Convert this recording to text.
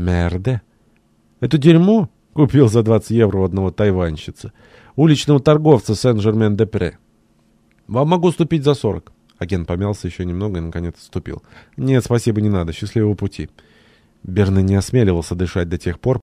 Мерде. Это дерьмо купил за 20 евро у одного тайванщица, уличного торговца Сен-Жермен-де-Пре. Вам могу ступить за 40. Агент помялся еще немного и, наконец, отступил. «Нет, спасибо, не надо. Счастливого пути». Берна не осмеливался дышать до тех пор,